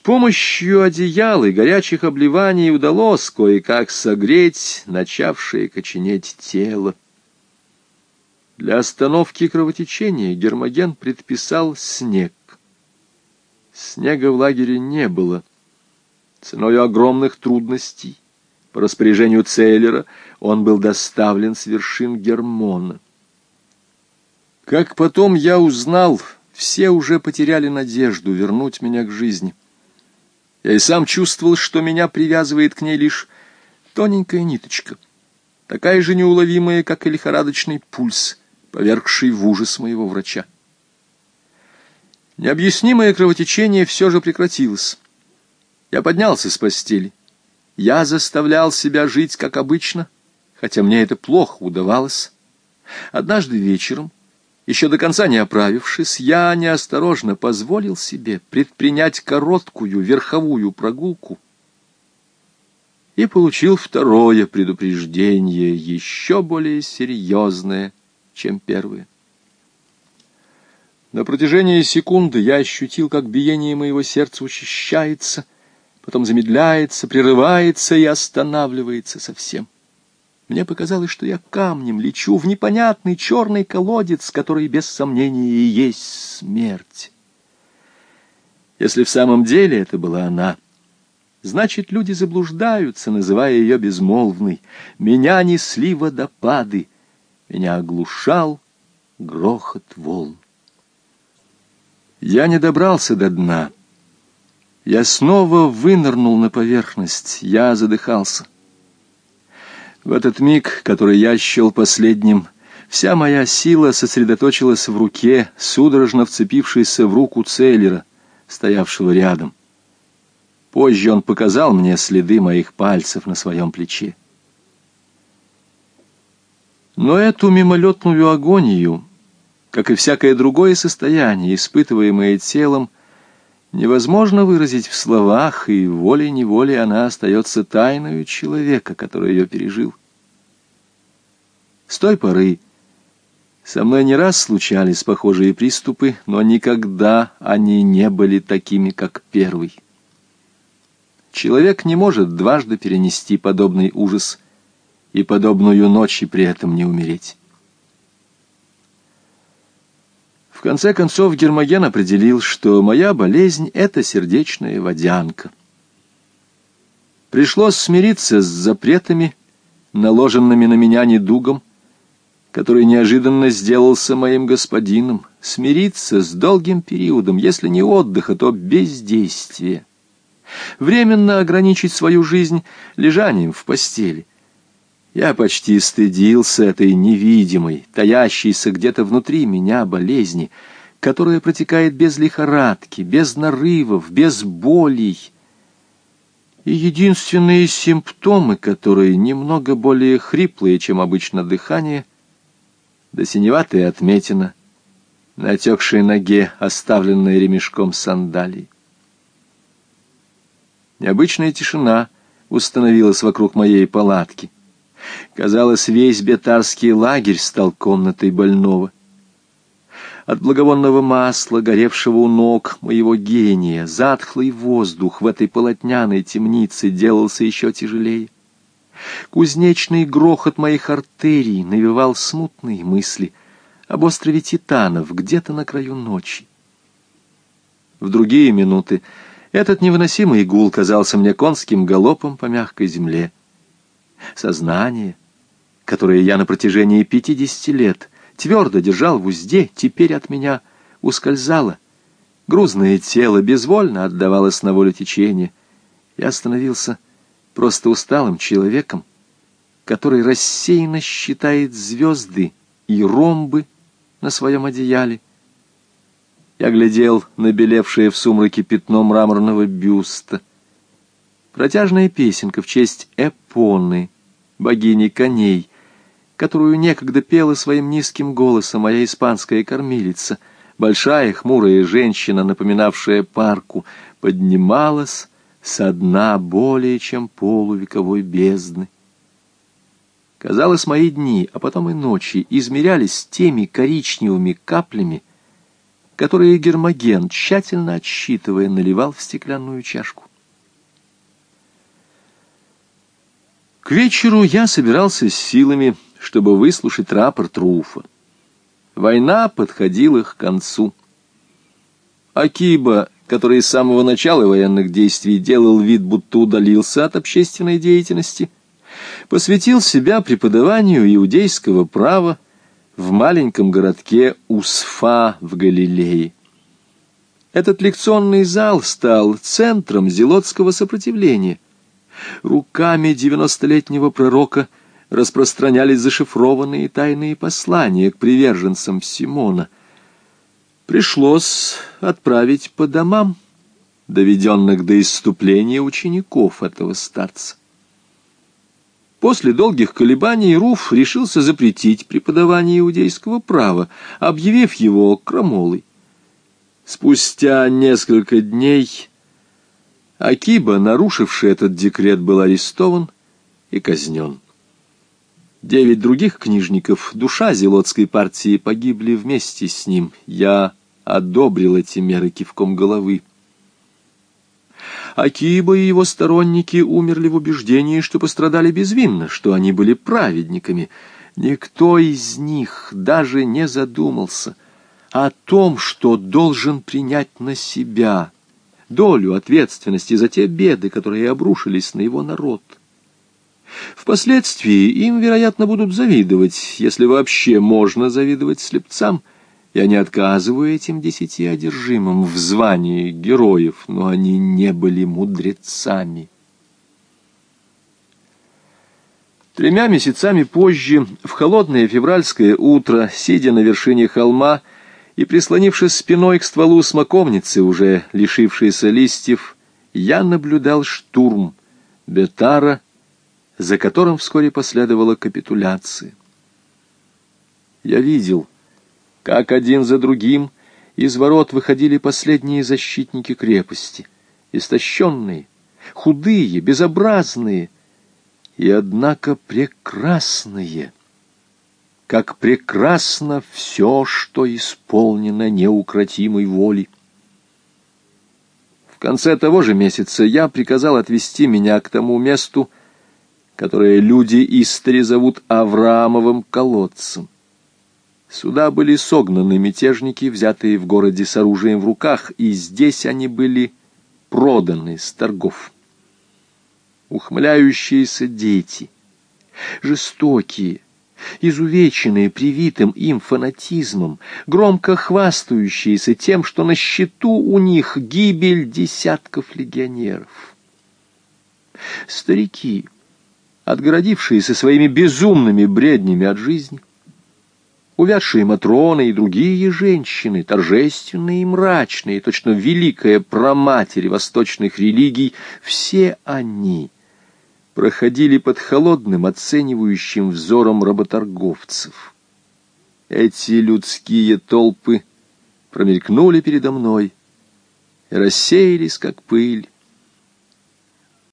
помощью одеял и горячих обливаний удалось кое-как согреть начавшее коченеть тело. Для остановки кровотечения Гермоген предписал снег. Снега в лагере не было. Ценой огромных трудностей по распоряжению Цейлера он был доставлен с вершин Гермона. Как потом я узнал, все уже потеряли надежду вернуть меня к жизни. Я и сам чувствовал, что меня привязывает к ней лишь тоненькая ниточка, такая же неуловимая, как и лихорадочный пульс, повергший в ужас моего врача. Необъяснимое кровотечение все же прекратилось. Я поднялся с постели. Я заставлял себя жить, как обычно, хотя мне это плохо удавалось. Однажды вечером еще до конца не оправившись, я неосторожно позволил себе предпринять короткую верховую прогулку и получил второе предупреждение, еще более серьезное, чем первое. На протяжении секунды я ощутил, как биение моего сердца учащается, потом замедляется, прерывается и останавливается совсем. Мне показалось, что я камнем лечу в непонятный черный колодец, который без сомнения и есть смерть. Если в самом деле это была она, значит, люди заблуждаются, называя ее безмолвной. Меня несли водопады, меня оглушал грохот волн. Я не добрался до дна. Я снова вынырнул на поверхность, я задыхался. В этот миг, который я счел последним, вся моя сила сосредоточилась в руке, судорожно вцепившейся в руку Целлера, стоявшего рядом. Позже он показал мне следы моих пальцев на своем плече. Но эту мимолетную агонию, как и всякое другое состояние, испытываемое телом, невозможно выразить в словах, и волей-неволей она остается тайною человека, который ее пережил. С той поры со мной не раз случались похожие приступы, но никогда они не были такими, как первый. Человек не может дважды перенести подобный ужас и подобную ночь и при этом не умереть. В конце концов Гермоген определил, что моя болезнь — это сердечная водянка. Пришлось смириться с запретами, наложенными на меня недугом, который неожиданно сделался моим господином, смириться с долгим периодом, если не отдыха, то бездействия, временно ограничить свою жизнь лежанием в постели, я почти стыдился этой невидимой, таящейся где-то внутри меня болезни, которая протекает без лихорадки, без нарывов, без болей. И единственные симптомы, которые немного более хриплые, чем обычно дыхание, да синеватая отметина на отекшей ноге, оставленная ремешком сандалий. Необычная тишина установилась вокруг моей палатки — Казалось, весь бетарский лагерь стал комнатой больного. От благовонного масла, горевшего у ног моего гения, затхлый воздух в этой полотняной темнице делался еще тяжелее. Кузнечный грохот моих артерий навевал смутные мысли об острове Титанов где-то на краю ночи. В другие минуты этот невыносимый гул казался мне конским галопом по мягкой земле. Сознание, которое я на протяжении пятидесяти лет твердо держал в узде, теперь от меня ускользало. Грузное тело безвольно отдавалось на волю течения. Я становился просто усталым человеком, который рассеянно считает звезды и ромбы на своем одеяле. Я глядел на белевшее в сумраке пятно мраморного бюста — Протяжная песенка в честь Эпоны, богини коней, которую некогда пела своим низким голосом моя испанская кормилица, большая хмурая женщина, напоминавшая парку, поднималась со дна более чем полувековой бездны. Казалось, мои дни, а потом и ночи измерялись теми коричневыми каплями, которые Гермоген, тщательно отсчитывая, наливал в стеклянную чашку. К вечеру я собирался с силами, чтобы выслушать рапорт Руфа. Война подходила к концу. Акиба, который с самого начала военных действий делал вид, будто удалился от общественной деятельности, посвятил себя преподаванию иудейского права в маленьком городке Усфа в Галилее. Этот лекционный зал стал центром зелотского сопротивления. Руками девяностолетнего пророка распространялись зашифрованные тайные послания к приверженцам Симона. Пришлось отправить по домам, доведенных до исступления учеников этого старца. После долгих колебаний Руф решился запретить преподавание иудейского права, объявив его крамолой. Спустя несколько дней Акиба, нарушивший этот декрет, был арестован и казнен. Девять других книжников, душа зелотской партии, погибли вместе с ним. Я одобрил эти меры кивком головы. Акиба и его сторонники умерли в убеждении, что пострадали безвинно, что они были праведниками. Никто из них даже не задумался о том, что должен принять на себя долю ответственности за те беды, которые обрушились на его народ. Впоследствии им, вероятно, будут завидовать, если вообще можно завидовать слепцам – я не отказываю этим десяти одержимым в звании героев, но они не были мудрецами. Тремя месяцами позже, в холодное февральское утро, сидя на вершине холма и прислонившись спиной к стволу смоковницы, уже лишившейся листьев, я наблюдал штурм Бетара, за которым вскоре последовала капитуляция. Я видел, как один за другим из ворот выходили последние защитники крепости, истощенные, худые, безобразные, и, однако, прекрасные. Как прекрасно все, что исполнено неукротимой волей. В конце того же месяца я приказал отвести меня к тому месту, которое люди истори зовут Авраамовым колодцем. Сюда были согнаны мятежники, взятые в городе с оружием в руках, и здесь они были проданы с торгов. Ухмыляющиеся дети, жестокие, изувеченные привитым им фанатизмом, громко хвастающиеся тем, что на счету у них гибель десятков легионеров. Старики, отгородившиеся своими безумными бреднями от жизни, увядшие Матроны и другие женщины, торжественные и мрачные, точно великая проматери восточных религий, все они проходили под холодным оценивающим взором работорговцев. Эти людские толпы промелькнули передо мной и рассеялись, как пыль,